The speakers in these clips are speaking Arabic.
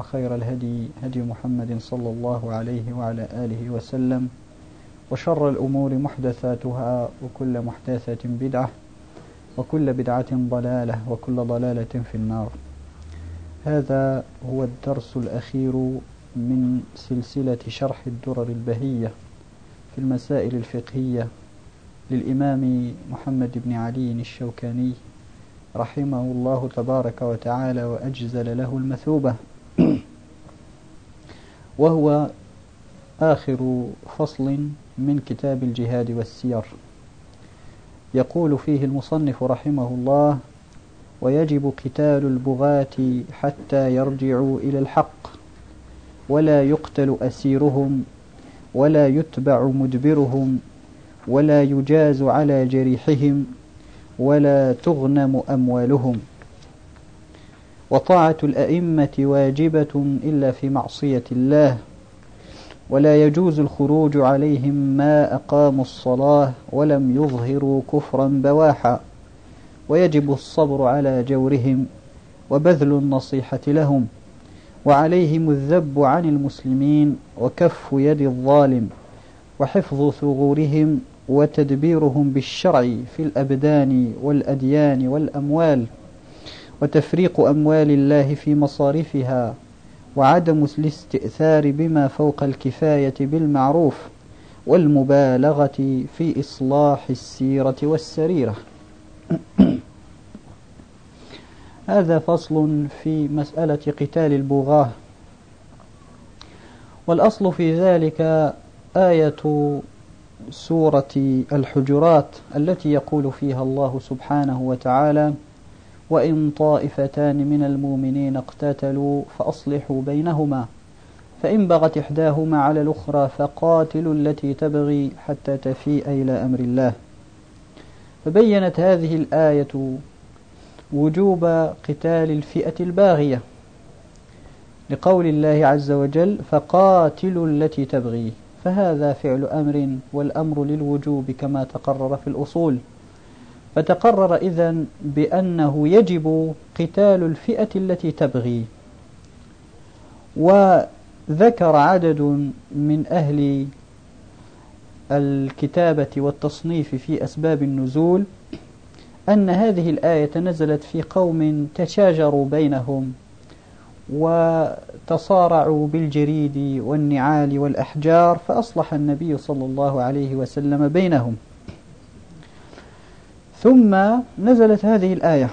وخير الهدي هدي محمد صلى الله عليه وعلى آله وسلم وشر الأمور محدثاتها وكل محدثة بدعة وكل بدعة ضلالة وكل ضلالة في النار. هذا هو الدرس الأخير من سلسلة شرح الدرر البهية في المسائل الفقهية للإمام محمد بن علي الشوكاني رحمه الله تبارك وتعالى وأجزل له المثوبة. وهو آخر فصل من كتاب الجهاد والسير. يقول فيه المصنف رحمه الله ويجب قتال البغاة حتى يرجعوا إلى الحق ولا يقتل أسيرهم ولا يتبع مدبرهم ولا يجاز على جريحهم ولا تغنم أموالهم. وطاعة الأئمة واجبة إلا في معصية الله ولا يجوز الخروج عليهم ما أقاموا الصلاة ولم يظهروا كفرا بواحا ويجب الصبر على جورهم وبذل النصيحة لهم وعليهم الذب عن المسلمين وكف يد الظالم وحفظ ثغورهم وتدبيرهم بالشرع في الأبدان والأديان والأموال. وتفريق أموال الله في مصارفها وعدم الاستئثار بما فوق الكفاية بالمعروف والمبالغة في إصلاح السيرة والسريرة. هذا فصل في مسألة قتال البغاة. والأصل في ذلك آية سورة الحجرات التي يقول فيها الله سبحانه وتعالى وإن طائفتان من المؤمنين اقتتلوا فأصلحوا بينهما. فإن بغت إحداهما على الأخرى فقاتلوا التي تبغي حتى تفيء إلى أمر الله. فبينت هذه الآية وجوب قتال الفئة الباغية. لقول الله عز وجل فقاتلوا التي تبغي. فهذا فعل أمر والأمر للوجوب كما تقرر في الأصول. فتقرر إذا بأنه يجب قتال الفئة التي تبغي. وذكر عدد من أهل الكتابة والتصنيف في أسباب النزول أن هذه الآية نزلت في قوم تشاجروا بينهم وتصارعوا بالجريد والنعال والأحجار فأصلح النبي صلى الله عليه وسلم بينهم. ثم نزلت هذه الآية.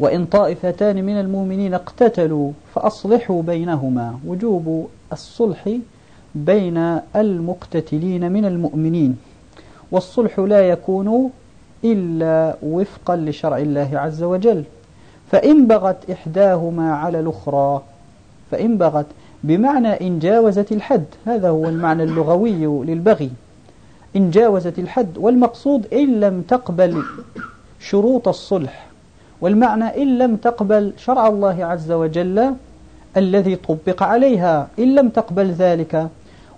وإن طائفتان من المؤمنين اقتتلوا فأصلحوا بينهما وجوب الصلح بين المقتتلين من المؤمنين. والصلح لا يكون إلا وفقا لشرع الله عز وجل. فإن بغت إحداهما على الأخرى فإن بغت بمعنى إن جاوزت الحد. هذا هو المعنى اللغوي للبغي. إن جاوزت الحد والمقصود إن لم تقبل شروط الصلح والمعنى إن لم تقبل شرع الله عز وجل الذي طبق عليها إن لم تقبل ذلك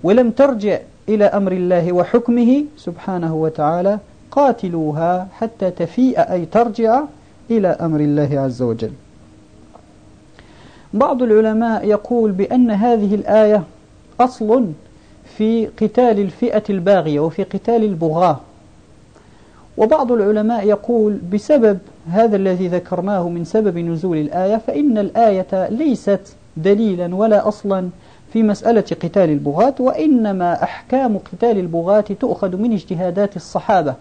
ولم ترجع إلى أمر الله وحكمه سبحانه وتعالى قاتلوها حتى تفيء أي ترجع إلى أمر الله عز وجل. بعض العلماء يقول بأن هذه الآية أصل في قتال الفئة الباغية وفي قتال البغاة. وبعض العلماء يقول بسبب هذا الذي ذكرناه من سبب نزول الآية فإن الآية ليست دليلا ولا أصلا في مسألة قتال البغاة وإنما أحكام قتال البغاة تؤخذ من اجتهادات الصحابة.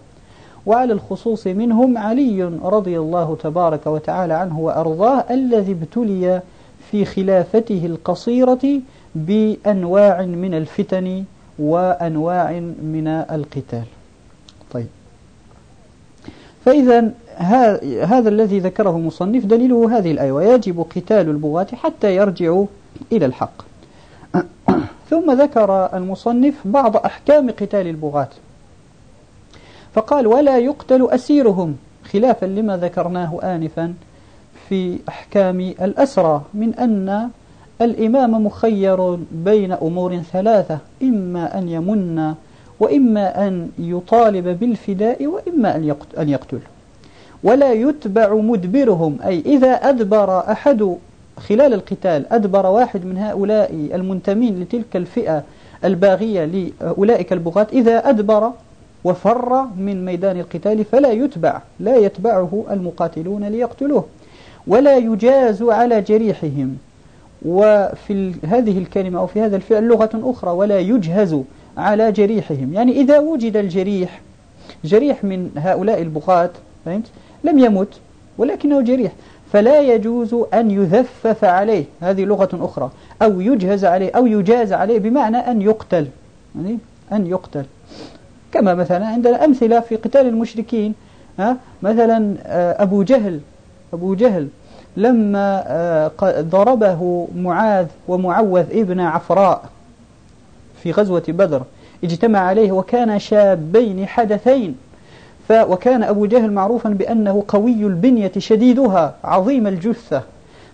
وعلى الخصوص منهم علي رضي الله تبارك وتعالى عنه وأرضاه الذي ابتلي في خلافته القصيرة بأنواع من الفتن وأنواع من القتال. طيب. فإذا هذا الذي ذكره المصنف دليله هذه الآية ويجب قتال البغاة حتى يرجعوا إلى الحق. ثم ذكر المصنف بعض أحكام قتال البغاة. فقال ولا يقتل أسيرهم. خلافا لما ذكرناه آنفا في أحكام الأسرى من أن الإمام مخير بين أمور ثلاثة إما أن يمن وإما أن يطالب بالفداء وإما أن يقتل. ولا يتبع مدبرهم أي إذا أدبر أحد خلال القتال أدبر واحد من هؤلاء المنتمين لتلك الفئة الباغية لأولئك البغاة إذا أدبر وفر من ميدان القتال فلا يتبع لا يتبعه المقاتلون ليقتلوه. ولا يجاز على جريحهم وفي هذه الكلمة أو في هذا الفعل لغة أخرى ولا يجهز على جريحهم. يعني إذا وجد الجريح جريح من هؤلاء البغاة فهمت؟ لم يمت ولكنه جريح. فلا يجوز أن يذفف عليه. هذه لغة أخرى. أو يجهز عليه أو يجاز عليه بمعنى أن يقتل. يعني أن يقتل. كما مثلا عندنا أمثلة في قتال المشركين ها؟ مثلا آه، أبو جهل أبو جهل. لما آه، ضربه معاذ ومعوذ ابن عفراء في غزوة بدر اجتمع عليه وكان شابين حدثين. ف وكان أبو جهل معروفا بأنه قوي البنية شديدها عظيم الجثة.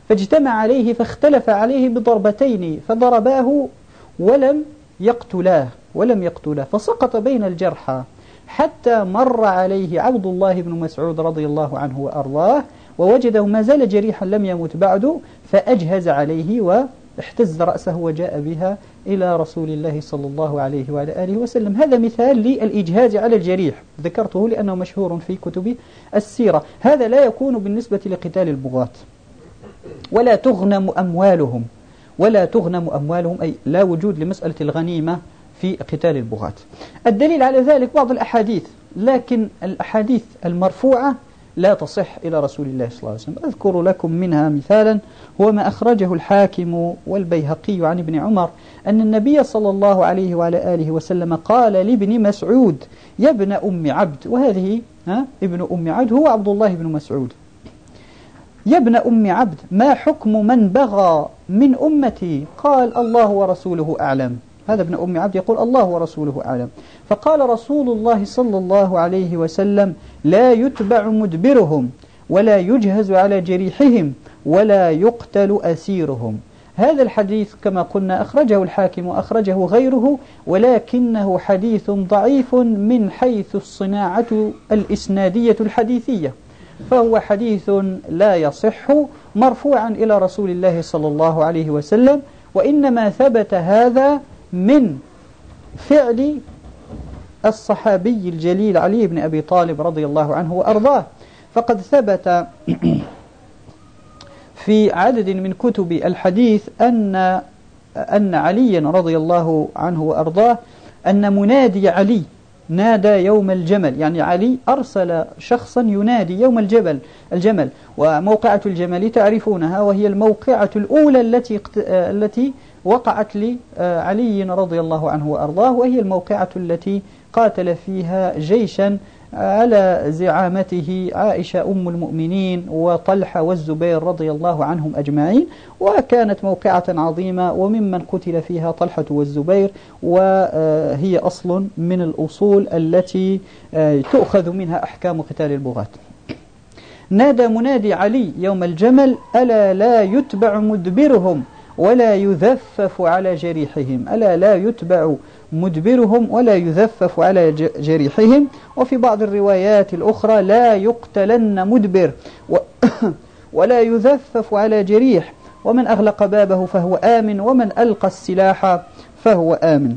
فاجتمع عليه فاختلف عليه بضربتين فضرباه ولم يقتلاه ولم يقتلاه. فسقط بين الجرحى حتى مر عليه عبد الله بن مسعود رضي الله عنه وأرضاه. ووجده ما زال جريحا لم يمت بعد فأجهز عليه واحتز رأسه وجاء بها إلى رسول الله صلى الله عليه وعلى آله وسلم. هذا مثال للإجهاز على الجريح. ذكرته لأنه مشهور في كتب السيرة. هذا لا يكون بالنسبة لقتال البغاة. ولا تغنم أموالهم. ولا تغنم أموالهم أي لا وجود لمسألة الغنيمة في قتال البغاة. الدليل على ذلك بعض الأحاديث لكن الأحاديث المرفوعة لا تصح إلى رسول الله صلى الله عليه وسلم. أذكر لكم منها مثالا هو ما أخرجه الحاكم والبيهقي عن ابن عمر أن النبي صلى الله عليه وعلى آله وسلم قال لابن مسعود يا ابن أم عبد. وهذه ها ابن أم عبد هو عبد الله بن مسعود. يا ابن أم عبد ما حكم من بغى من أمتي؟ قال الله ورسوله أعلم. هذا ابن أم عبد يقول الله ورسوله أعلم. فقال رسول الله صلى الله عليه وسلم لا يتبع مدبرهم ولا يجهز على جريحهم ولا يقتل أسيرهم. هذا الحديث كما قلنا أخرجه الحاكم وأخرجه غيره ولكنه حديث ضعيف من حيث الصناعة الإسنادية الحديثية. فهو حديث لا يصح مرفوعا إلى رسول الله صلى الله عليه وسلم وإنما ثبت هذا من فعل الصحابي الجليل علي بن أبي طالب رضي الله عنه وأرضاه. فقد ثبت في عدد من كتب الحديث أن أن عليا رضي الله عنه وأرضاه أن منادي علي نادى يوم الجمل. يعني علي أرسل شخصا ينادي يوم الجبل الجمل. وموقعة الجمل تعرفونها وهي الموقعة الأولى التي التي وقعت لعلي رضي الله عنه وأرضاه وهي الموقعة التي قاتل فيها جيشا على زعامته عائشة أم المؤمنين وطلحة والزبير رضي الله عنهم أجمعين وكانت موقعة عظيمة وممن قتل فيها طلحة والزبير وهي أصل من الأصول التي تؤخذ منها أحكام قتال البغاة. نادى منادي علي يوم الجمل ألا لا يتبع مدبرهم ولا يذفف على جريحهم ألا لا يتبع مدبرهم ولا يذفف على جريحهم. وفي بعض الروايات الأخرى لا يقتلن مدبر ولا يذفف على جريح. ومن أغلق بابه فهو آمن ومن ألقى السلاح فهو آمن.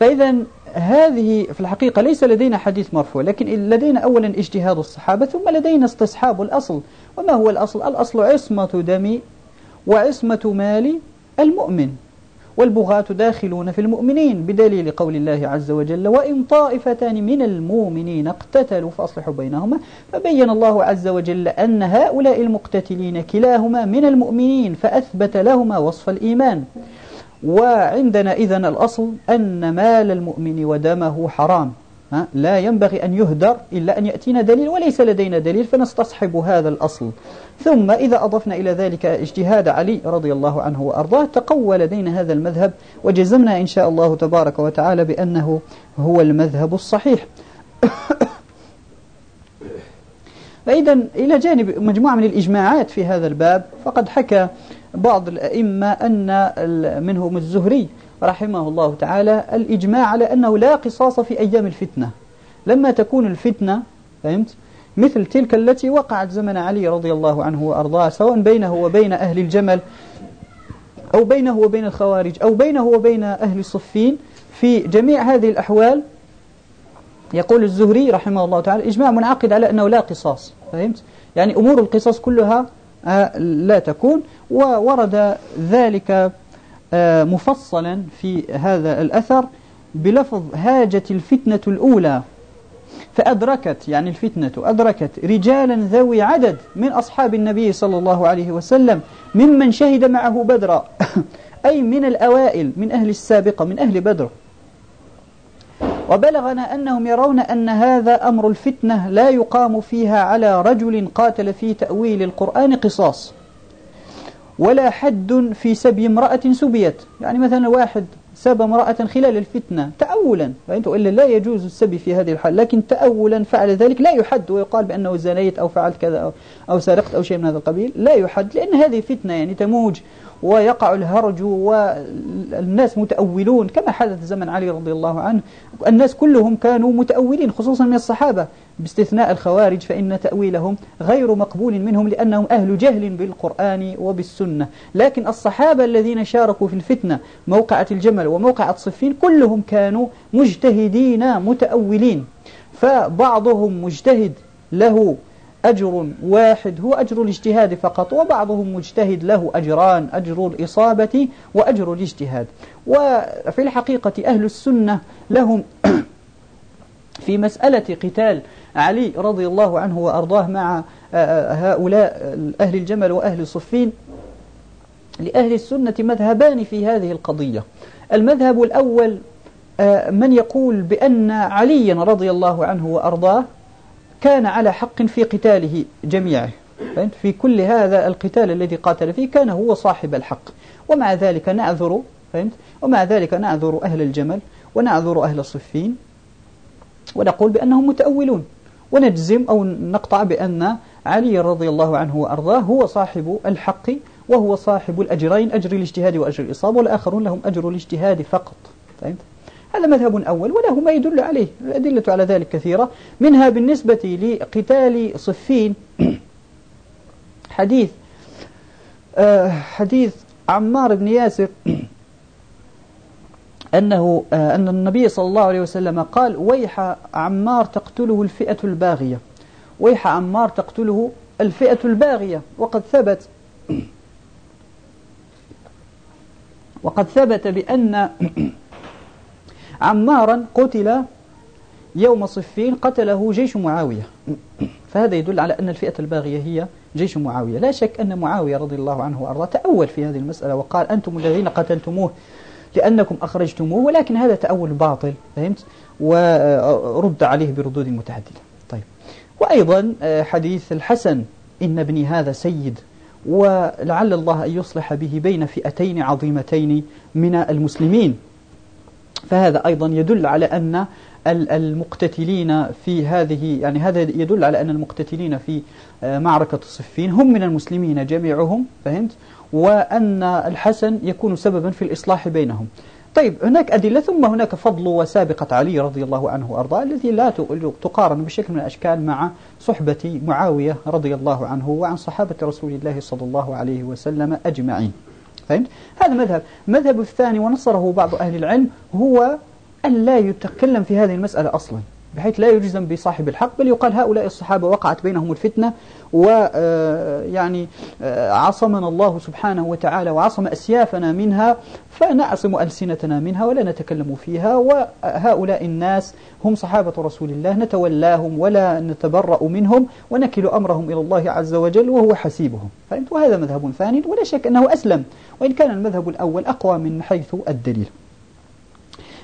فإذا هذه في الحقيقة ليس لدينا حديث مرفوع لكن لدينا أولا اجتهاد الصحابة ثم لدينا استصحاب الأصل. وما هو الأصل؟ الأصل عصمة دم وعصمة مال المؤمن. والبغاة داخلون في المؤمنين بدليل قول الله عز وجل وإن طائفتان من المؤمنين اقتتلوا فأصلحوا بينهما. فبين الله عز وجل أن هؤلاء المقتتلين كلاهما من المؤمنين فأثبت لهما وصف الإيمان. وعندنا إذن الأصل أن مال المؤمن ودمه حرام. لا ينبغي أن يهدر إلا أن يأتينا دليل وليس لدينا دليل فنستصحب هذا الأصل. ثم إذا أضفنا إلى ذلك اجتهاد علي رضي الله عنه وأرضاه تقوى لدينا هذا المذهب وجزمنا إن شاء الله تبارك وتعالى بأنه هو المذهب الصحيح. فإذا إلى جانب مجموعة من الإجماعات في هذا الباب فقد حكى بعض الأئمة أن منهم الزهري رحمه الله تعالى الإجماع على أنه لا قصاص في أيام الفتنة. لما تكون الفتنة فهمت؟ مثل تلك التي وقعت زمن علي رضي الله عنه وأرضاه سواء بينه وبين أهل الجمل أو بينه وبين الخوارج أو بينه وبين أهل الصفين في جميع هذه الأحوال يقول الزهري رحمه الله تعالى إجماع منعقد على أنه لا قصاص فهمت؟ يعني أمور القصاص كلها آه، لا تكون وورد ذلك مفصلا في هذا الأثر بلفظ هاجت الفتنة الأولى. فأدركت يعني الفتنة أدركت رجالا ذوي عدد من أصحاب النبي صلى الله عليه وسلم ممن شهد معه بدرا أي من الأوائل من أهل السابقة من أهل بدر. وبلغنا أنهم يرون أن هذا أمر الفتنة لا يقام فيها على رجل قاتل في تأويل القرآن قصاص. ولا حد في سبي امرأة سبيت. يعني مثلا واحد سب امرأة خلال الفتنة تأولا إلا لا يجوز السبي في هذه الحال لكن تأولا فعل ذلك لا يحد ويقال بأنه زنيت أو فعلت كذا أو, أو سرقت أو شيء من هذا القبيل لا يحد لأن هذه فتنة يعني تموج ويقع الهرج والناس متأولون. كما حدث زمن علي رضي الله عنه الناس كلهم كانوا متأولين خصوصا من الصحابة. باستثناء الخوارج فإن تأويلهم غير مقبول منهم لأنهم أهل جهل بالقرآن وبالسنة. لكن الصحابة الذين شاركوا في الفتنة موقعة الجمل وموقعة صفين كلهم كانوا مجتهدين متأولين. فبعضهم مجتهد له أجر واحد هو أجر الاجتهاد فقط وبعضهم مجتهد له أجران أجر الإصابة وأجر الاجتهاد. وفي الحقيقة أهل السنة لهم في مسألة قتال علي رضي الله عنه وأرضاه مع هؤلاء أهل الجمل وأهل صفين لأهل السنة مذهبان في هذه القضية. المذهب الأول من يقول بأن عليا رضي الله عنه وأرضاه كان على حق في قتاله جميعه. في كل هذا القتال الذي قاتل فيه كان هو صاحب الحق. ومع ذلك نعذر فهمت؟ ومع ذلك نعذر أهل الجمل ونعذر أهل الصفين. ونقول بأنهم متأولون. ونجزم أو نقطع بأن علي رضي الله عنه وأرضاه هو صاحب الحق وهو صاحب الأجرين أجر الاجتهاد وأجر الإصابة والآخرون لهم أجر الاجتهاد فقط. فهمت هذا مذهب أول وله ما يدل عليه الأدلة على ذلك كثيرة. منها بالنسبة لقتال صفين. حديث آه، حديث عمار بن ياسر. أنه آه، أن النبي صلى الله عليه وسلم قال ويح عمار تقتله الفئة الباغية. ويح عمار تقتله الفئة الباغية. وقد ثبت وقد ثبت بأن عمارا قتل يوم صفين قتله جيش معاوية. فهذا يدل على أن الفئة الباغية هي جيش معاوية. لا شك أن معاوية رضي الله عنه وأرضاه تأول في هذه المسألة وقال أنتم الذين قتلتموه. لأنكم أخرجتموه ولكن هذا تأول باطل فهمت؟ ورد عليه بردود متعددة. طيب. وأيضا آه، حديث الحسن إن ابني هذا سيد ولعل الله أن يصلح به بين فئتين عظيمتين من المسلمين. فهذا أيضا يدل على أن المقتتلين في هذه يعني هذا يدل على أن المقتتلين في آه، معركة الصفين هم من المسلمين جميعهم فهمت؟ وأن الحسن يكون سببا في الإصلاح بينهم. طيب هناك أدلة ثم هناك فضل وسابقة علي رضي الله عنه وأرضاه الذي لا تقارن بشكل من الأشكال مع صحبة معاوية رضي الله عنه وعن صحابة رسول الله صلى الله عليه وسلم أجمعين. فهمت؟ هذا مذهب. المذهب الثاني ونصره بعض أهل العلم هو أن لا يتكلم في هذه المسألة أصلا. بحيث لا يجزم بصاحب الحق بل يقال هؤلاء الصحابة وقعت بينهم الفتنة ويعني آه، آه، عصمنا الله سبحانه وتعالى وعصم أسيافنا منها فنعصم ألسنتنا منها ولا نتكلم فيها وهؤلاء الناس هم صحابة رسول الله نتولاهم ولا نتبرأ منهم ونكل أمرهم إلى الله عز وجل وهو حسيبهم. فهمت؟ وهذا مذهب ثاني ولا شك أنه أسلم وإن كان المذهب الأول أقوى من حيث الدليل.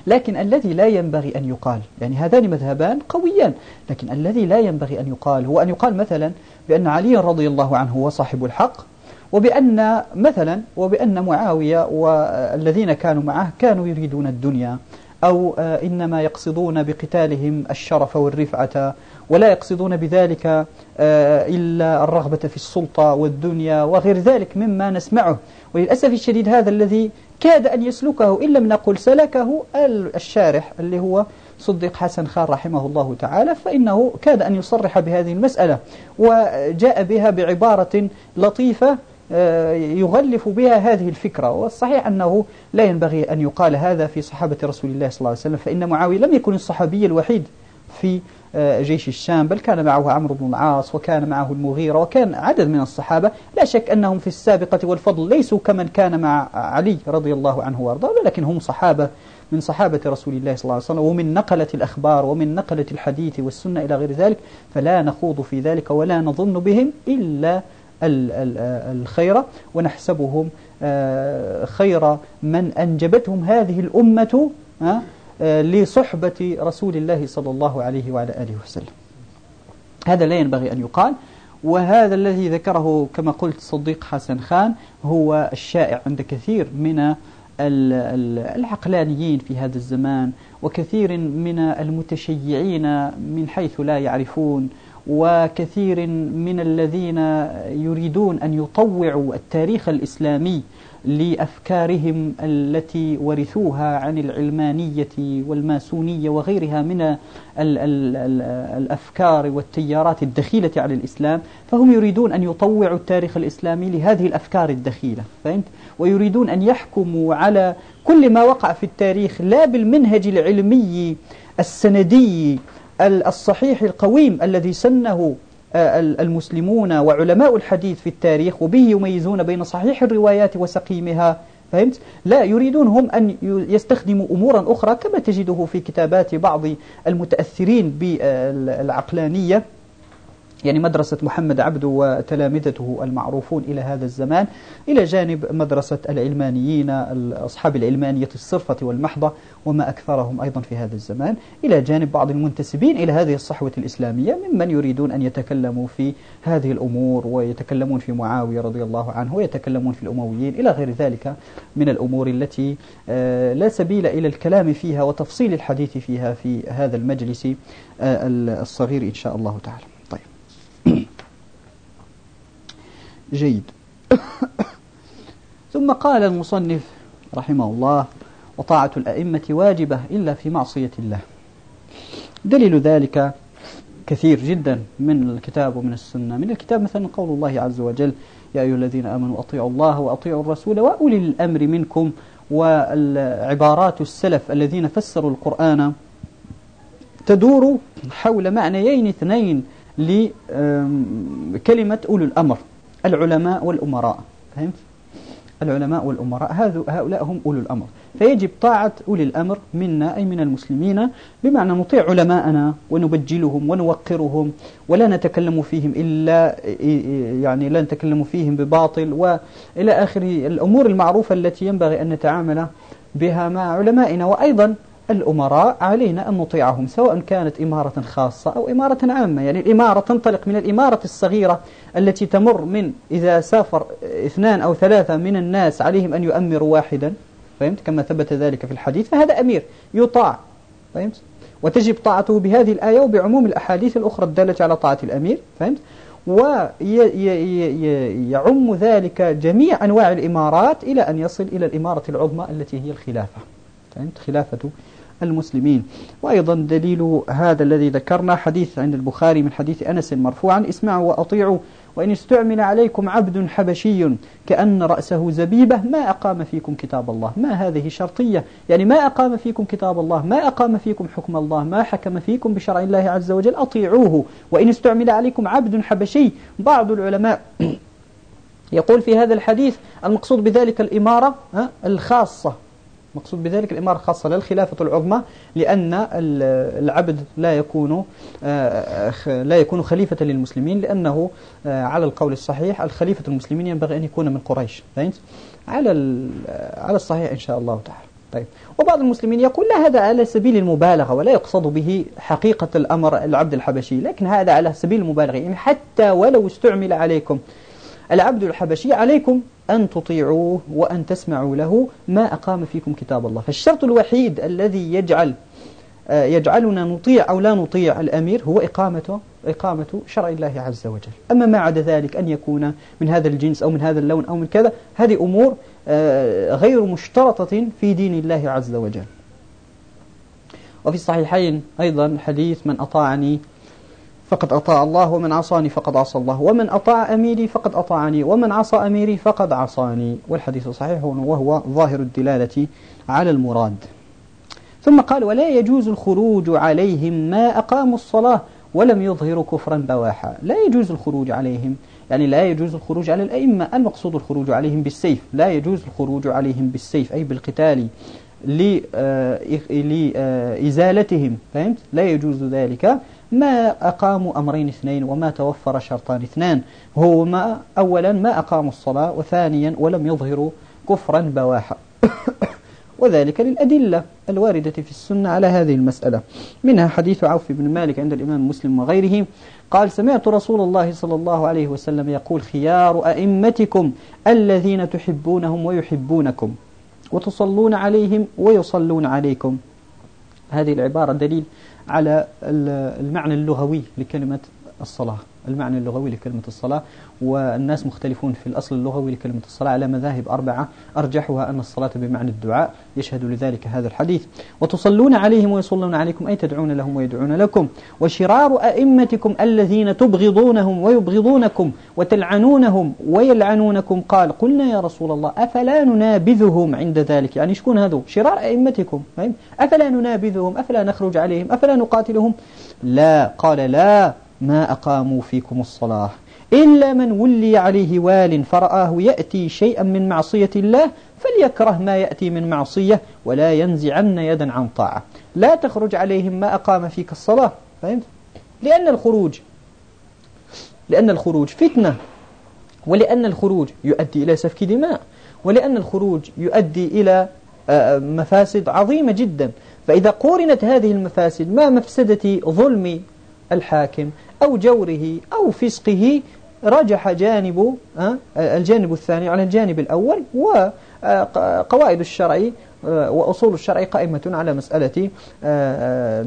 لكن الذي لا ينبغي أن يقال يعني هذان مذهبان قويان لكن الذي لا ينبغي أن يقال هو أن يقال مثلا بأن علي رضي الله عنه هو صاحب الحق وبأن مثلا وبأن معاوية والذين كانوا معه كانوا يريدون الدنيا أو إنما يقصدون بقتالهم الشرف والرفعة ولا يقصدون بذلك إلا الرغبة في السلطة والدنيا وغير ذلك مما نسمعه. وللأسف الشديد هذا الذي كاد أن يسلكه إن لم نقل سلكه الشارح اللي هو صديق حسن خان رحمه الله تعالى فإنه كاد أن يصرح بهذه المسألة وجاء بها بعبارة لطيفة آه، يغلف بها هذه الفكرة والصحيح أنه لا ينبغي أن يقال هذا في صحابة رسول الله صلى الله عليه وسلم فإن معاوية لم يكن الصحابي الوحيد في جيش الشام بل كان معه عمرو بن العاص وكان معه المغيرة وكان عدد من الصحابة. لا شك أنهم في السابقة والفضل ليسوا كمن كان مع علي رضي الله عنه وأرضاه ولكن هم صحابة من صحابة رسول الله صلى الله عليه وسلم ومن نقلة الأخبار ومن نقلة الحديث والسنة إلى غير ذلك فلا نخوض في ذلك ولا نظن بهم إلا الخير. ونحسبهم آه، خير من أنجبتهم هذه الأمة آه، لصحبة رسول الله صلى الله عليه وعلى آله وسلم. هذا لا ينبغي أن يقال وهذا الذي ذكره كما قلت صديق حسن خان هو الشائع عند كثير من العقلانيين في هذا الزمان وكثير من المتشيعين من حيث لا يعرفون وكثير من الذين يريدون أن يطوعوا التاريخ الإسلامي لأفكارهم التي ورثوها عن العلمانية والماسونية وغيرها من الأفكار والتيارات الدخيلة على الإسلام فهم يريدون أن يطوعوا التاريخ الإسلامي لهذه الأفكار الدخيلة فهمت؟ ويريدون أن يحكموا على كل ما وقع في التاريخ لا بالمنهج العلمي السندي الصحيح القويم الذي سنه المسلمون وعلماء الحديث في التاريخ وبه يميزون بين صحيح الروايات وسقيمها فهمت؟ لا يريدون هم أن يستخدموا أمورا أخرى كما تجده في كتابات بعض المتأثرين بالعقلانية يعني مدرسة محمد عبده وتلامذته المعروفون إلى هذا الزمان. إلى جانب مدرسة العلمانيين أصحاب العلمانية الصرفة والمحضة وما أكثرهم أيضا في هذا الزمان. إلى جانب بعض المنتسبين إلى هذه الصحوة الإسلامية ممن يريدون أن يتكلموا في هذه الأمور ويتكلمون في معاوية رضي الله عنه ويتكلمون في الأمويين إلى غير ذلك من الأمور التي آه، لا سبيل إلى الكلام فيها وتفصيل الحديث فيها في هذا المجلس آه، الصغير إن شاء الله تعالى. جيد. ثم قال المصنف رحمه الله وطاعة الأئمة واجبة إلا في معصية الله. دليل ذلك كثير جدا من الكتاب ومن السنة. من الكتاب مثلا قول الله عز وجل يا أيها الذين آمنوا أطيعوا الله وأطيعوا الرسول وأولي الأمر منكم والعبارات السلف الذين فسروا القرآن تدور حول معنيين اثنين لكلمة أولو الأمر العلماء والأمراء فهمت؟ العلماء والأمراء هؤلاء هم أولو الأمر فيجب طاعة أولي الأمر منا أي من المسلمين بمعنى نطيع علماءنا ونبجلهم ونوقرهم ولا نتكلم فيهم إلا يعني لا نتكلم فيهم بباطل وإلى آخر الأمور المعروفة التي ينبغي أن نتعامل بها مع علمائنا وأيضا الأمراء علينا أن نطيعهم سواء كانت إمارة خاصة أو إمارة عامة. يعني الإمارة تنطلق من الإمارة الصغيرة التي تمر من إذا سافر اثنان أو ثلاثة من الناس عليهم أن يؤمروا واحدا فهمت؟ كما ثبت ذلك في الحديث. فهذا أمير يطاع فهمت؟ وتجب طاعته بهذه الآية وبعموم الأحاديث الأخرى الدالة على طاعة الأمير فهمت؟ ويعم ذلك جميع أنواع الإمارات إلى أن يصل إلى الإمارة العظمى التي هي الخلافة فهمت؟ خلافة المسلمين. وأيضا دليل هذا الذي ذكرنا حديث عند البخاري من حديث أنس مرفوعا اسمعوا وأطيعوا وإن استعمل عليكم عبد حبشي كأن رأسه زبيبة ما أقام فيكم كتاب الله؟ ما هذه شرطية يعني ما أقام فيكم كتاب الله؟ ما أقام فيكم حكم الله؟ ما حكم فيكم بشرع الله عز وجل؟ أطيعوه. وإن استعمل عليكم عبد حبشي بعض العلماء يقول في هذا الحديث المقصود بذلك الإمارة الخاصة. مقصود بذلك الإمارة الخاصة لا الخلافة العظمى لأن العبد لا يكون آه، لا يكون خليفة للمسلمين لأنه آه، على القول الصحيح الخليفة المسلمين ينبغي أن يكون من قريش. فهمت؟ على على الصحيح إن شاء الله تعالى. طيب. وبعض المسلمين يقول لا هذا على سبيل المبالغة ولا يقصد به حقيقة الأمر العبد الحبشي لكن هذا على سبيل المبالغة. يعني حتى ولو استعمل عليكم العبد الحبشي عليكم أن تطيعوه وأن تسمعوا له ما أقام فيكم كتاب الله. فالشرط الوحيد الذي يجعل آه، يجعلنا نطيع أو لا نطيع الأمير هو إقامته إقامة شرع الله عز وجل. أما ما عدا ذلك أن يكون من هذا الجنس أو من هذا اللون أو من كذا هذه أمور آه، غير مشترطة في دين الله عز وجل. وفي الصحيحين أيضا حديث من أطاعني فقد أطاع الله ومن عصاني فقد عصى الله ومن أطاع أميري فقد أطاعني ومن عصى أميري فقد عصاني. والحديث صحيح وهو ظاهر الدلالة على المراد. ثم قال ولا يجوز الخروج عليهم ما أقاموا الصلاة ولم يظهروا كفرا بواحا. لا يجوز الخروج عليهم. يعني لا يجوز الخروج على الأئمة. المقصود الخروج عليهم بالسيف. لا يجوز الخروج عليهم بالسيف أي بالقتال لإزالتهم فهمت؟ لا يجوز ذلك. ما أقاموا أمرين اثنين وما توفر شرطان اثنان. هو ما أولا ما أقاموا الصلاة وثانيا ولم يظهروا كفرا بواحا وذلك للأدلة الواردة في السنة على هذه المسألة. منها حديث عوف بن مالك عند الإمام مسلم وغيره. قال سمعت رسول الله صلى الله عليه وسلم يقول خيار أئمتكم الذين تحبونهم ويحبونكم وتصلون عليهم ويصلون عليكم. هذه العبارة دليل على المعنى اللغوي لكلمة الصلاة. المعنى اللغوي لكلمة الصلاة والناس مختلفون في الأصل اللغوي لكلمة الصلاة على مذاهب أربعة أرجحها أن الصلاة بمعنى الدعاء يشهد لذلك هذا الحديث. وتصلون عليهم ويصلون عليكم أي تدعون لهم ويدعون لكم. وشرار أئمتكم الذين تبغضونهم ويبغضونكم وتلعنونهم ويلعنونكم قال قلنا يا رسول الله أفلا ننابذهم عند ذلك؟ يعني شكون هذو؟ شرار أئمتكم. أفلا ننابذهم؟ أفلا نخرج عليهم؟ أفلا نقاتلهم؟ لا. قال لا. ما أقاموا فيكم الصلاة. إلا من ولي عليه وال فرآه يأتي شيئا من معصية الله فليكره ما يأتي من معصية ولا ينزعن يدا عن طاعة. لا تخرج عليهم ما أقام فيك الصلاة. فهمت؟ لأن الخروج لأن الخروج فتنة ولأن الخروج يؤدي إلى سفك دماء ولأن الخروج يؤدي إلى آه، مفاسد عظيمة جدا. فإذا قورنت هذه المفاسد ما مفسدة ظلم الحاكم أو جوره أو فسقه رجح جانب الجانب الثاني على الجانب الأول وقواعد الشرع وأصول الشرع قائمة على مسألة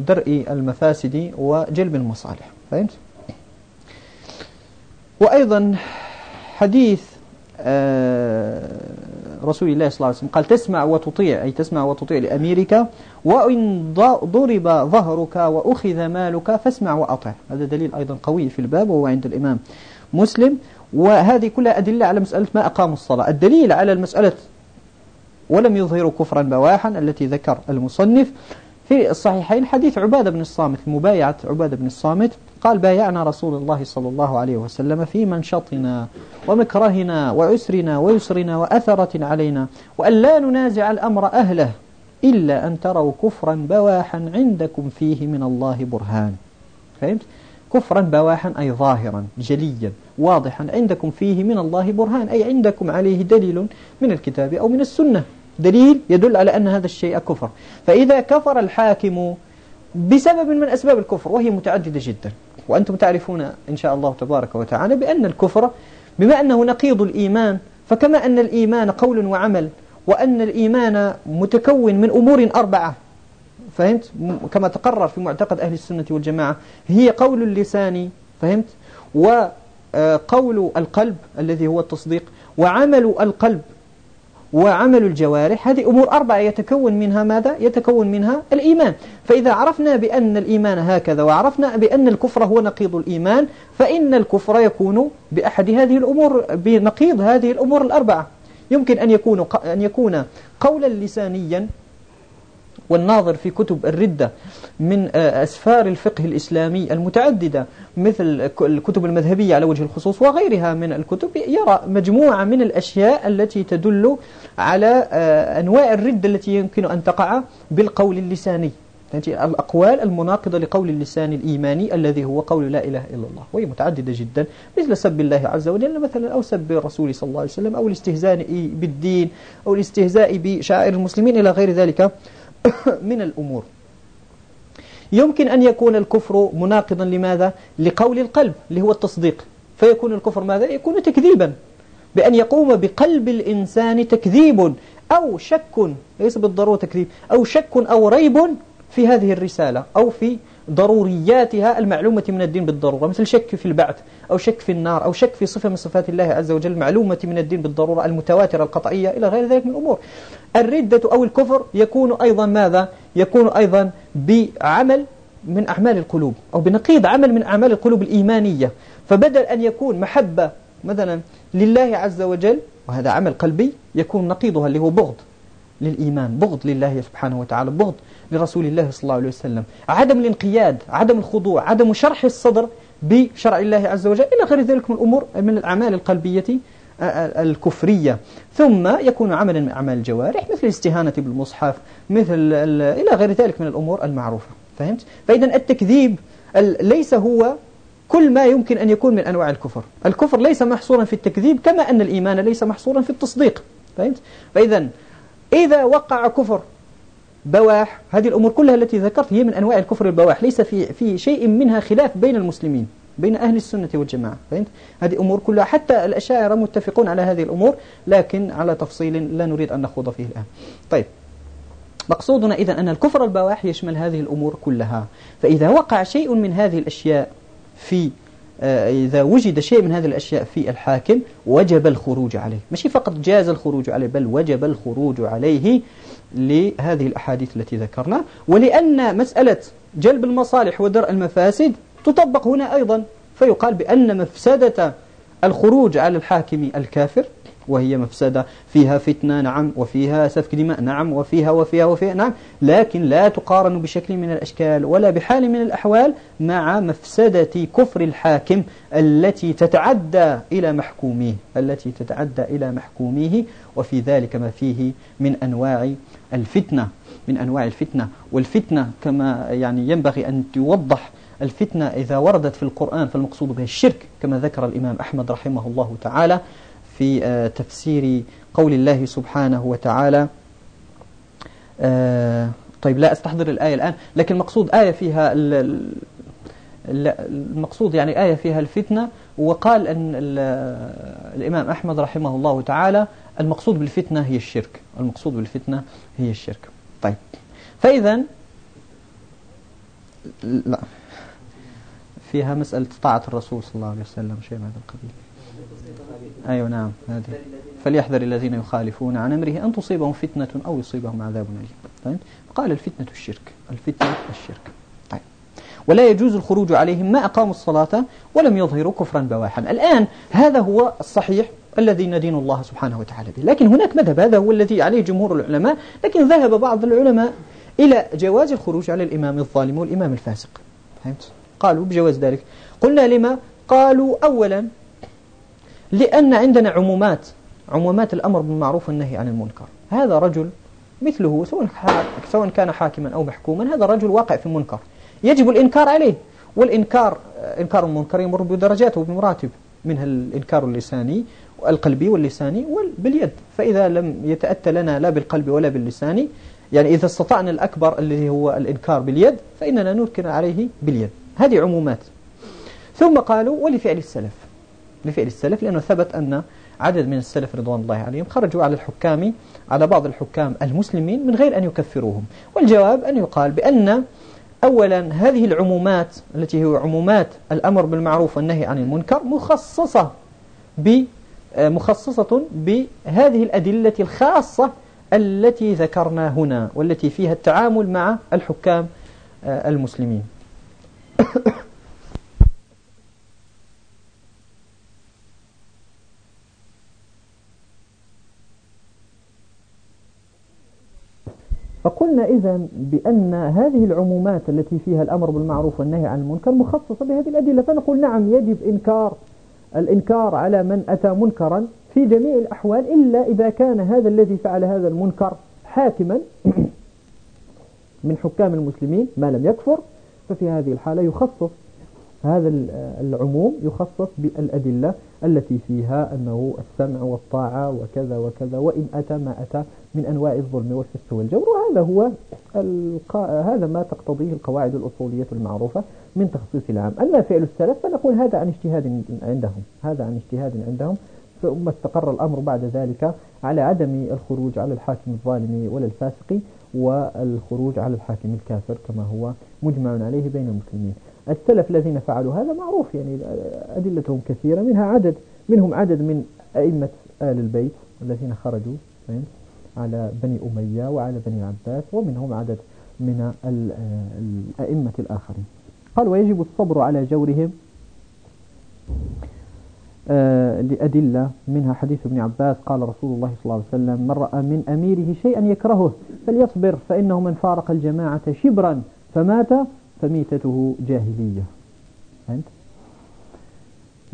درء المفاسد وجلب المصالح فهمت؟ وأيضا حديث رسول الله صلى الله عليه وسلم قال تسمع وتطيع أي تسمع وتطيع لأميرك وإن ضرب ظهرك وأخذ مالك فاسمع وأطع. هذا دليل أيضا قوي في الباب وهو عند الإمام مسلم. وهذه كلها أدلة على مسألة ما أقام الصلاة. الدليل على المسألة ولم يظهروا كفرا بواحا التي ذكر المصنف. في الصحيحين حديث عبادة بن الصامت مبايعة عبادة بن الصامت. قال بايعنا رسول الله صلى الله عليه وسلم في منشطنا ومكرهنا وعسرنا ويسرنا وأثرة علينا وأن لا ننازع الأمر أهله إلا أن تروا كفرا بواحا عندكم فيه من الله برهان. فهمت؟ كفرا بواحا أي ظاهرا جليا واضحا عندكم فيه من الله برهان أي عندكم عليه دليل من الكتاب أو من السنة. دليل يدل على أن هذا الشيء كفر. فإذا كفر الحاكم بسبب من أسباب الكفر وهي متعددة جدا. وأنتم تعرفون إن شاء الله تبارك وتعالى بأن الكفر بما أنه نقيض الإيمان فكما أن الإيمان قول وعمل وأن الإيمان متكون من أمور أربعة. فهمت؟ كما تقرر في معتقد أهل السنة والجماعة هي قول اللسان فهمت؟ وقول القلب الذي هو التصديق وعمل القلب وعمل الجوارح هذه أمور أربعة يتكون منها ماذا؟ يتكون منها الإيمان فإذا عرفنا بأن الإيمان هكذا وعرفنا بأن الكفر هو نقيض الإيمان فإن الكفر يكون بأحد هذه الأمور بنقيض هذه الأمور الأربعة يمكن أن يكون أن يكون قولا لسانيا والناظر في كتب الردة من آه، أسفار الفقه الإسلامي المتعددة مثل الكتب المذهبية على وجه الخصوص وغيرها من الكتب يرى مجموعة من الأشياء التي تدل على آه، أنواع الردة التي يمكن أن تقع بالقول اللساني. الأقوال المناقضة لقول اللسان الإيماني الذي هو قول لا إله إلا الله وهي متعددة جدا مثل سب الله عز وجل مثلا أو سب الرسول صلى الله عليه وسلم أو الاستهزاء بالدين أو الاستهزاء بشعائر المسلمين إلى غير ذلك من الأمور. يمكن أن يكون الكفر مناقضا لماذا؟ لقول القلب اللي هو التصديق فيكون الكفر ماذا؟ يكون تكذيبا بأن يقوم بقلب الإنسان تكذيب أو شك ليس بالضرورة تكذيب أو شك أو ريب في هذه الرسالة أو في ضرورياتها المعلومة من الدين بالضرورة مثل شك في البعث أو شك في النار أو شك في صفة من صفات الله عز وجل معلومة من الدين بالضرورة المتواترة القطعية إلى غير ذلك من الأمور. الردة أو الكفر يكون أيضا ماذا؟ يكون أيضا بعمل من أعمال القلوب أو بنقيض عمل من أعمال القلوب الإيمانية. فبدل أن يكون محبة مثلا لله عز وجل وهذا عمل قلبي يكون نقيضها اللي هو بغض. للإيمان بغض لله سبحانه وتعالى بغض لرسول الله صلى الله عليه وسلم. عدم الانقياد عدم الخضوع عدم شرح الصدر بشرع الله عز وجل إلى غير ذلك من الأمور من الأعمال القلبية الكفرية. ثم يكون عملا من أعمال الجوارح مثل الاستهانة بالمصحف مثل إلى غير ذلك من الأمور المعروفة. فهمت؟ فإذا التكذيب ليس هو كل ما يمكن أن يكون من أنواع الكفر. الكفر ليس محصورا في التكذيب كما أن الإيمان ليس محصورا في التصديق. فهمت؟ فإذا إذا وقع كفر بواح هذه الأمور كلها التي ذكرت هي من أنواع الكفر البواح ليس في في شيء منها خلاف بين المسلمين بين أهل السنة والجماعة فهمت؟ هذه أمور كلها حتى الأشاعرة متفقون على هذه الأمور لكن على تفصيل لا نريد أن نخوض فيه الآن طيب مقصودنا إذا أن الكفر البواح يشمل هذه الأمور كلها فإذا وقع شيء من هذه الأشياء في إذا وجد شيء من هذه الأشياء في الحاكم وجب الخروج عليه. مش فقط جاز الخروج عليه بل وجب الخروج عليه لهذه الأحاديث التي ذكرنا. ولأن مسألة جلب المصالح ودرء المفاسد تطبق هنا أيضا فيقال بأن مفسدة الخروج على الحاكم الكافر وهي مفسدة فيها فتنة نعم وفيها سفك دماء نعم وفيها وفيها وفيها نعم لكن لا تقارن بشكل من الأشكال ولا بحال من الأحوال مع مفسدة كفر الحاكم التي تتعدى إلى محكوميه التي تتعدى إلى محكوميه وفي ذلك ما فيه من أنواع الفتنة من أنواع الفتنة والفتنة كما يعني ينبغي أن توضح الفتنة إذا وردت في القرآن فالمقصود بها الشرك كما ذكر الإمام أحمد رحمه الله تعالى في آه، تفسير قول الله سبحانه وتعالى. آه، طيب لا أستحضر الآية الآن لكن المقصود آية فيها المقصود يعني آية فيها الفتنة. وقال أن الإمام أحمد رحمه الله تعالى المقصود بالفتنة هي الشرك. المقصود بالفتنة هي الشرك. طيب فإذا لا فيها مسألة طاعة الرسول صلى الله عليه وسلم شيء من هذا القبيل أيوة نعم هذه. فليحذر الذين يخالفون عن أمره أن تصيبهم فتنة أو يصيبهم عذاب أليم. طيب. قال الفتنة الشرك الفتنة الشرك. طيب. ولا يجوز الخروج عليهم ما أقاموا الصلاة ولم يظهروا كفرا بواحا. الآن هذا هو الصحيح الذي ندين الله سبحانه وتعالى به. لكن هناك مذهب هذا هو الذي عليه جمهور العلماء لكن ذهب بعض العلماء إلى جواز الخروج على الإمام الظالم والإمام الفاسق. فهمت؟ قالوا بجواز ذلك. قلنا لما؟ قالوا أولا لأن عندنا عمومات عمومات الأمر بالمعروف والنهي عن المنكر. هذا رجل مثله سواء سواء كان حاكما أو محكوما هذا الرجل واقع في منكر يجب الإنكار عليه والإنكار إنكار المنكر يمر بدرجات وبمراتب منها الإنكار اللساني القلبي واللساني باليد فإذا لم يتأتى لنا لا بالقلب ولا باللساني يعني إذا استطعنا الأكبر الذي هو الإنكار باليد فإننا ننكر عليه باليد. هذه عمومات. ثم قالوا ولفعل السلف. لفعل السلف لأنه ثبت أن عدد من السلف رضوان الله عليهم خرجوا على الحكام على بعض الحكام المسلمين من غير أن يكفروهم. والجواب أن يقال بأن أولا هذه العمومات التي هي عمومات الأمر بالمعروف والنهي عن المنكر مخصصة مخصصة بهذه الأدلة الخاصة التي ذكرنا هنا والتي فيها التعامل مع الحكام المسلمين. فقلنا إذا بأن هذه العمومات التي فيها الأمر بالمعروف والنهي عن المنكر مخصصة بهذه الأدلة. فنقول نعم يجب إنكار الإنكار على من أتى منكرا في جميع الأحوال إلا إذا كان هذا الذي فعل هذا المنكر حاكما من حكام المسلمين ما لم يكفر. ففي هذه الحالة يخصص هذا العموم يخصص بالأدلة التي فيها أنه السمع والطاعة وكذا وكذا وإن أتى ما أتى. من أنواع الظلم والفسق والجور وهذا هو هذا ما تقتضيه القواعد الأصولية المعروفة من تخصيص العام. أما فعل السلف فنقول هذا عن اجتهاد عندهم هذا عن اجتهاد عندهم. ثم استقر الأمر بعد ذلك على عدم الخروج على الحاكم الظالم ولا الفاسق والخروج على الحاكم الكافر كما هو مجمع عليه بين المسلمين. السلف الذين فعلوا هذا معروف يعني أدلتهم كثيرة منها عدد منهم عدد من أئمة آل البيت الذين خرجوا على بني أمية وعلى بني العباس ومنهم عدد من الأئمة الآخرين قال ويجب الصبر على جورهم آه، لأدلة منها حديث ابن عباس قال رسول الله صلى الله عليه وسلم من رأى من أميره شيئا يكرهه فليصبر فإنه من فارق الجماعة شبرا فمات فميتته جاهلية؟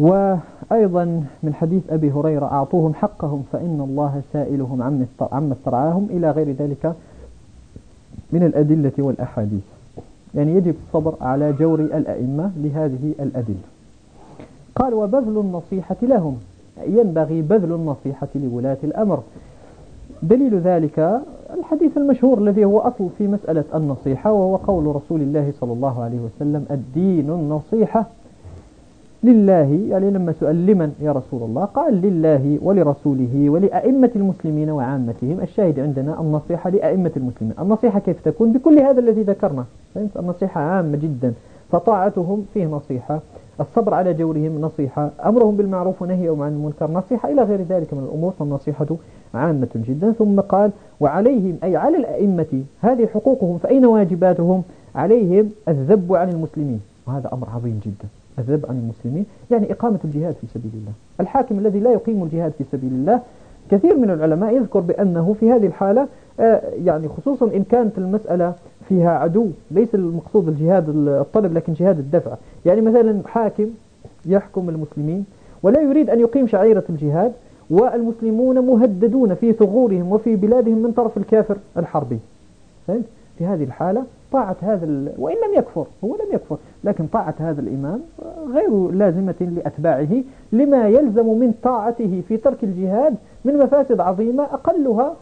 وأيضا من حديث أبي هريرة أعطوهم حقهم فإن الله سائلهم عما استرعاهم إلى غير ذلك من الأدلة والأحاديث. يعني يجب الصبر على جور الأئمة لهذه الأدلة. قال وبذل النصيحة لهم. ينبغي بذل النصيحة لولاة الأمر. دليل ذلك الحديث المشهور الذي هو أصل في مسألة النصيحة وهو قول رسول الله صلى الله عليه وسلم الدين النصيحة. لله يعني لما سؤال لمن يا رسول الله؟ قال لله ولرسوله ولأئمة المسلمين وعامتهم. الشاهد عندنا النصيحة لأئمة المسلمين. النصيحة كيف تكون؟ بكل هذا الذي ذكرنا. فهمت؟ النصيحة عامة جدا. فطاعتهم فيه نصيحة. الصبر على جورهم نصيحة. أمرهم بالمعروف ونهيهم عن المنكر نصيحة. إلى غير ذلك من الأمور فالنصيحة عامة جدا. ثم قال وعليهم أي على الأئمة هذه حقوقهم فأين واجباتهم؟ عليهم الذب عن المسلمين. وهذا أمر عظيم جدا. الذب عن المسلمين يعني إقامة الجهاد في سبيل الله. الحاكم الذي لا يقيم الجهاد في سبيل الله كثير من العلماء يذكر بأنه في هذه الحالة آه، يعني خصوصا إن كانت المسألة فيها عدو ليس المقصود الجهاد الطلب لكن جهاد الدفع. يعني مثلا حاكم يحكم المسلمين ولا يريد أن يقيم شعيرة الجهاد والمسلمون مهددون في ثغورهم وفي بلادهم من طرف الكافر الحربي. فهمت؟ في هذه الحالة طاعة هذا ال... وإن لم يكفر هو لم يكفر لكن طاعة هذا الإمام غير لازمة لأتباعه لما يلزم من طاعته في ترك الجهاد من مفاسد عظيمة أقلها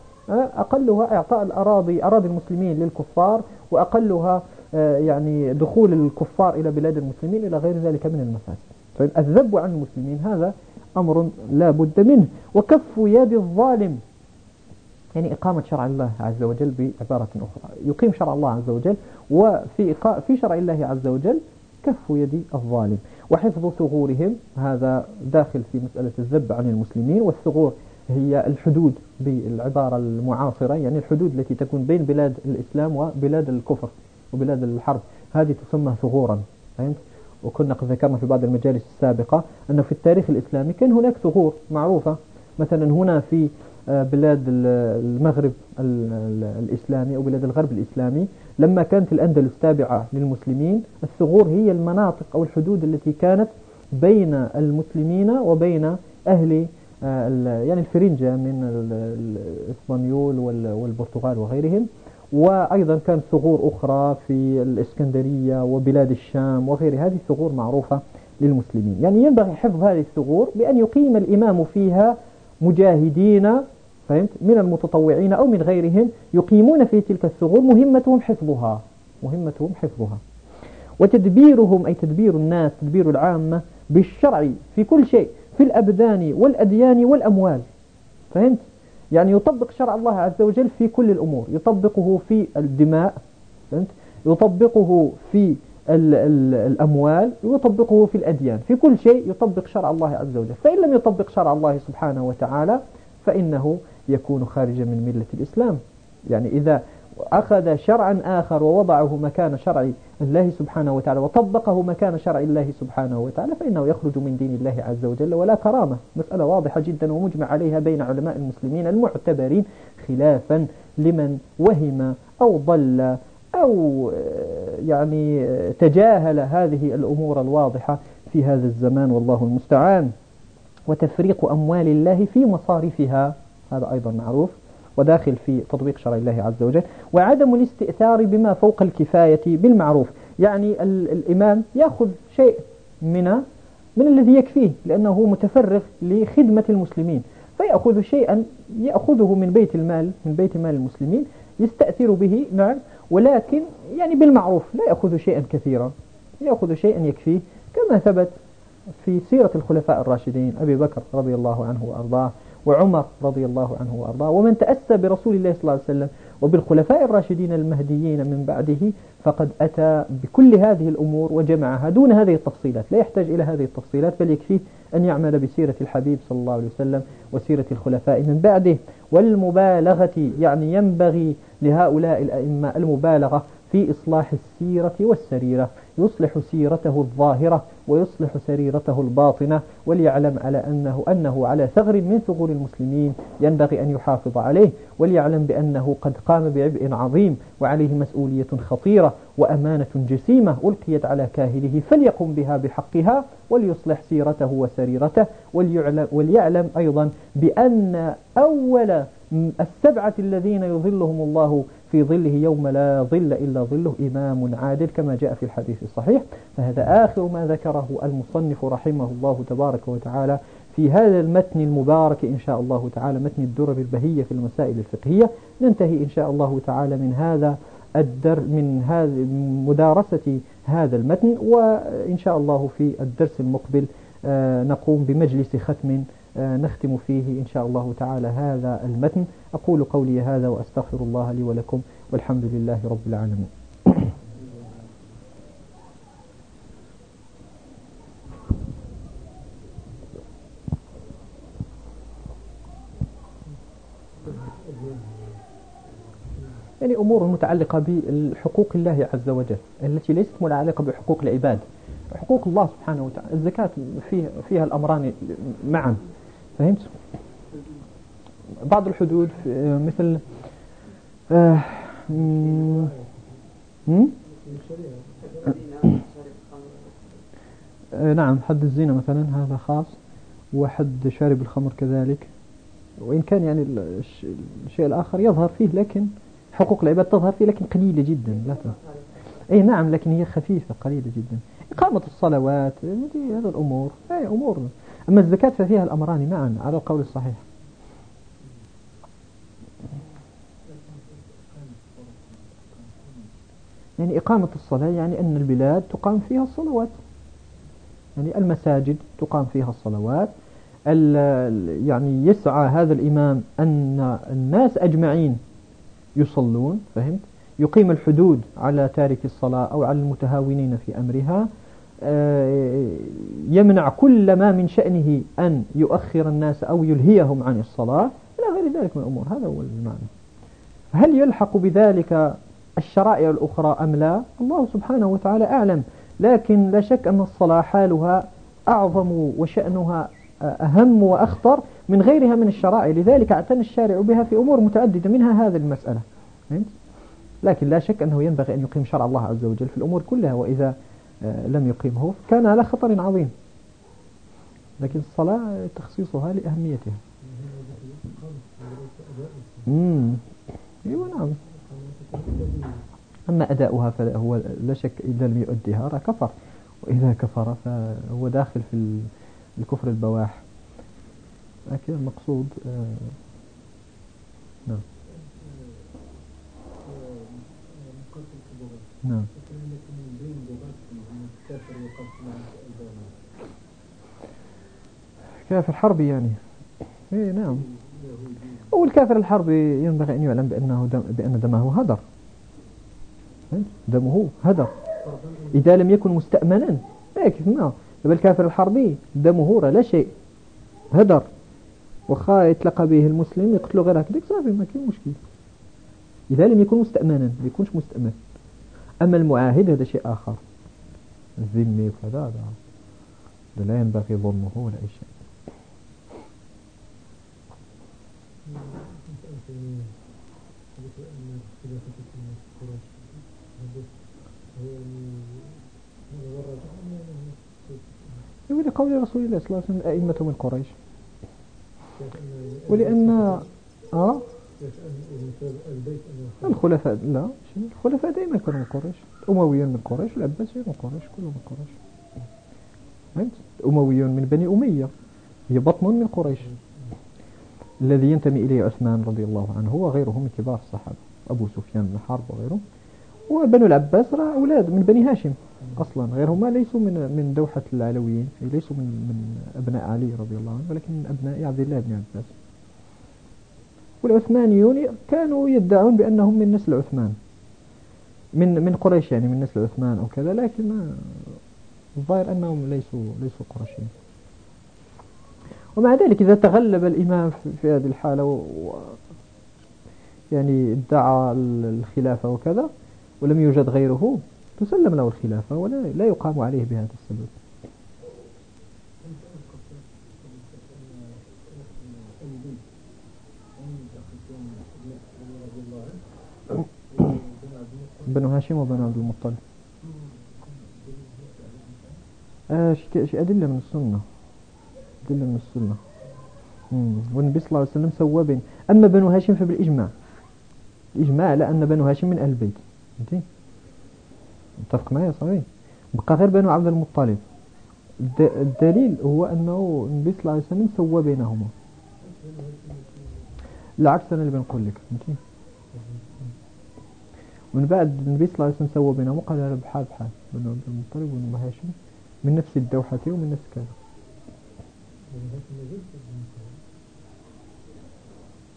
أقلها إعطاء الأراضي أراضي المسلمين للكفار وأقلها آه، يعني دخول الكفار إلى بلاد المسلمين إلى غير ذلك من المفاسد. فالذب عن المسلمين هذا أمر لا بد منه. وكف يد الظالم يعني إقامة شرع الله عز وجل بعبارة أخرى. يقيم شرع الله عز وجل وفي في شرع الله عز وجل كف يد الظالم. وحفظ ثغورهم هذا داخل في مسألة الذب عن المسلمين والثغور هي الحدود بالعبارة المعاصرة يعني الحدود التي تكون بين بلاد الإسلام وبلاد الكفر وبلاد الحرب. هذه تسمى ثغورا فهمت؟ وكنا قد ذكرنا في بعض المجالس السابقة أنه في التاريخ الإسلامي كان هناك ثغور معروفة. مثلا هنا في بلاد المغرب الإسلامي أو بلاد الغرب الإسلامي. لما كانت الأندلس تابعة للمسلمين الثغور هي المناطق أو الحدود التي كانت بين المسلمين وبين أهل آه، يعني الفرنجة من الإسبانيول والبرتغال وغيرهم. وأيضا كانت ثغور أخرى في الإسكندرية وبلاد الشام وغير. هذه الثغور معروفة للمسلمين. يعني ينبغي حفظ هذه الثغور بأن يقيم الإمام فيها مجاهدين فهمت؟ من المتطوعين أو من غيرهم يقيمون في تلك الثغور مهمتهم حفظها مهمتهم حفظها. وتدبيرهم أي تدبير الناس تدبير العامة بالشرع في كل شيء في الأبدان والأديان والأموال. فهمت؟ يعني يطبق شرع الله عز وجل في كل الأمور. يطبقه في الدماء فهمت؟ يطبقه في ال ال الأموال ويطبقه في الأديان. في كل شيء يطبق شرع الله عز وجل. فإن لم يطبق شرع الله سبحانه وتعالى فإنه يكون خارجا من ملة الإسلام. يعني إذا أخذ شرعا آخر ووضعه مكان شرع الله سبحانه وتعالى وطبقه مكان شرع الله سبحانه وتعالى فإنه يخرج من دين الله عز وجل ولا كرامة. مسألة واضحة جدا ومجمع عليها بين علماء المسلمين المعتبرين خلافا لمن وهم أو ضل أو يعني تجاهل هذه الأمور الواضحة في هذا الزمان والله المستعان. وتفريق أموال الله في مصارفها. هذا أيضا معروف وداخل في تطبيق شرع الله عز وجل وعدم الاستئثار بما فوق الكفاية بالمعروف. يعني الإمام يأخذ شيء من من الذي يكفيه لأنه متفرغ لخدمة المسلمين. فيأخذ شيئا يأخذه من بيت المال من بيت مال المسلمين يستأثر به نعم ولكن يعني بالمعروف لا يأخذ شيئا كثيرا. يأخذ شيئا يكفيه كما ثبت في سيرة الخلفاء الراشدين أبي بكر رضي الله عنه وأرضاه. وعمر رضي الله عنه وأرضاه. ومن تأسى برسول الله صلى الله عليه وسلم وبالخلفاء الراشدين المهديين من بعده فقد أتى بكل هذه الأمور وجمعها دون هذه التفصيلات. لا يحتاج إلى هذه التفصيلات بل يكفيه أن يعمل بسيرة الحبيب صلى الله عليه وسلم وسيرة الخلفاء من بعده. والمبالغة يعني ينبغي لهؤلاء الأئمة المبالغة في إصلاح السيرة والسريرة. يصلح سيرته الظاهرة ويصلح سريرته الباطنة وليعلم على أنه أنه على ثغر من ثغور المسلمين ينبغي أن يحافظ عليه وليعلم بأنه قد قام بعبء عظيم وعليه مسؤولية خطيرة وأمانة جسيمة ألقيت على كاهله فليقم بها بحقها وليصلح سيرته وسريرته وليعلم, وليعلم أيضا بأن أول السبعة الذين يظلهم الله في ظله يوم لا ظل إلا ظله إمام عادل كما جاء في الحديث الصحيح. فهذا آخر ما ذكره المصنف رحمه الله تبارك وتعالى في هذا المتن المبارك إن شاء الله تعالى متن الدرر البهية في المسائل الفقهية. ننتهي إن شاء الله تعالى من هذا الدر من هذه مدارسة هذا المتن وإن شاء الله في الدرس المقبل آه، نقوم بمجلس ختم نختم فيه إن شاء الله تعالى هذا المتن. أقول قولي هذا وأستغفر الله لي ولكم والحمد لله رب العالمين. يعني أمور متعلقة بحقوق الله عز وجل التي ليست متعلقة بحقوق العباد. حقوق الله سبحانه وتعالى الزكاة فيها, فيها الأمران معا. فهمت؟ بعض الحدود مثل آه آه نعم حد الزنا مثلا هذا خاص وحد شارب الخمر كذلك. وإن كان يعني الشيء الآخر يظهر فيه لكن حقوق العباد تظهر فيه لكن قليلة جدا لا أي نعم لكن هي خفيفة قليلة جدا. إقامة الصلوات هذه الأمور. أي أمور أما الزكاة ففيها الأمران. معا على القول الصحيح. يعني إقامة الصلاة يعني أن البلاد تقام فيها الصلوات. يعني المساجد تقام فيها الصلوات. يعني يسعى هذا الإمام أن الناس أجمعين يصلون فهمت؟ يقيم الحدود على تارك الصلاة أو على المتهاونين في أمرها. يمنع كل ما من شأنه أن يؤخر الناس أو يلهيهم عن الصلاة إلى غير ذلك من الأمور. هذا هو المعنى. هل يلحق بذلك الشرائع الأخرى أم لا؟ الله سبحانه وتعالى أعلم. لكن لا شك أن الصلاة حالها أعظم وشأنها أهم وأخطر من غيرها من الشرائع. لذلك أعتنى الشارع بها في أمور متعددة منها هذه المسألة. لكن لا شك أنه ينبغي أن يقيم شرع الله عز وجل في الأمور كلها. وإذا آه، لم يقيمه كان على خطر عظيم. لكن الصلاة تخصيصها لأهميتها. امم أيوه نعم. أما أداؤها فهو لا شك إذا لم يؤديها كفر. وإذا كفر فهو داخل في الكفر البواح. لكن المقصود آه نعم. نعم. كافر حربي يعني. اي نعم. هو الكافر الحربي ينبغي أن يعلم بأنه دم بأن دمه هدر. دمه هدر. إذا لم يكن مستأمنا. هيك نعم. الكافر الحربي دمه لا شيء. هدر. وخا يتلقى به المسلم يقتل غير هكذا صافي ما كاين مشكل. إذا لم يكن مستأمنا ما يكونش مستأمن. أما المعاهد هذا شيء آخر. الذمي وكذا هذا لا ينبغي ظلمه ولا أي شيء. يقول قول رسول الله صلى الله عليه وسلم أئمة من قريش. ولأن آه؟ الخلفاء لا الخلفاء دائما كانوا من قريش. الأمويون من قريش والعباسيون من قريش كلهم من قريش. فهمت؟ الأمويون من بني أمية. هي بطن من قريش. الذي ينتمي إليه عثمان رضي الله عنه وغيره من كبار الصحابة أبو سفيان بن حرب وغيره وبنو العباس راه أولاد من بني هاشم أصلا غيرهما ليسوا من من دوحة العلويين ليسوا من من أبناء علي رضي الله عنه ولكن من أبناء عبد الله بن عباس. والعثمانيون كانوا يدعون بأنهم من نسل عثمان من من قريش يعني من نسل عثمان أو كذا لكن الظاهر أنهم ليسوا ليسوا قرشيين ومع ذلك إذا تغلب الإمام في هذه الحالة و يعني ادعى الخلافة وكذا ولم يوجد غيره تسلم له الخلافة ولا لا يقام عليه بهذا السبب. بنو هاشم وبنو عبد المطلب. آه شيء أدلة من السنة. أدلة من السنة. والنبي صلى الله عليه وسلم سوى بين. أما بنو هاشم فبالإجماع. الإجماع على أن بنو هاشم من أهل البيت. فهمتي؟ متفق معي صحيح. بقى غير بنو عبد المطلب. الدليل هو أنه النبي صلى الله عليه وسلم سوى بينهما. العكس أنا اللي بنقول لك. فهمتي؟ ومن بعد النبي صلى الله عليه وسلم سوى بينهم قال بحال بحال. بنو عبد المطلب وبنو هاشم من نفس الدوحة ومن نفس كذا.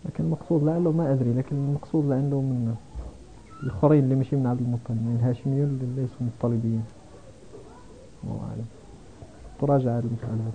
لكن المقصود لعله ما أدري لكن المقصود لعله من الآخرين اللي مشي من عبد المطلب من الهاشميون اللي ليسوا مطلبيين الله أعلم تراجع المسألة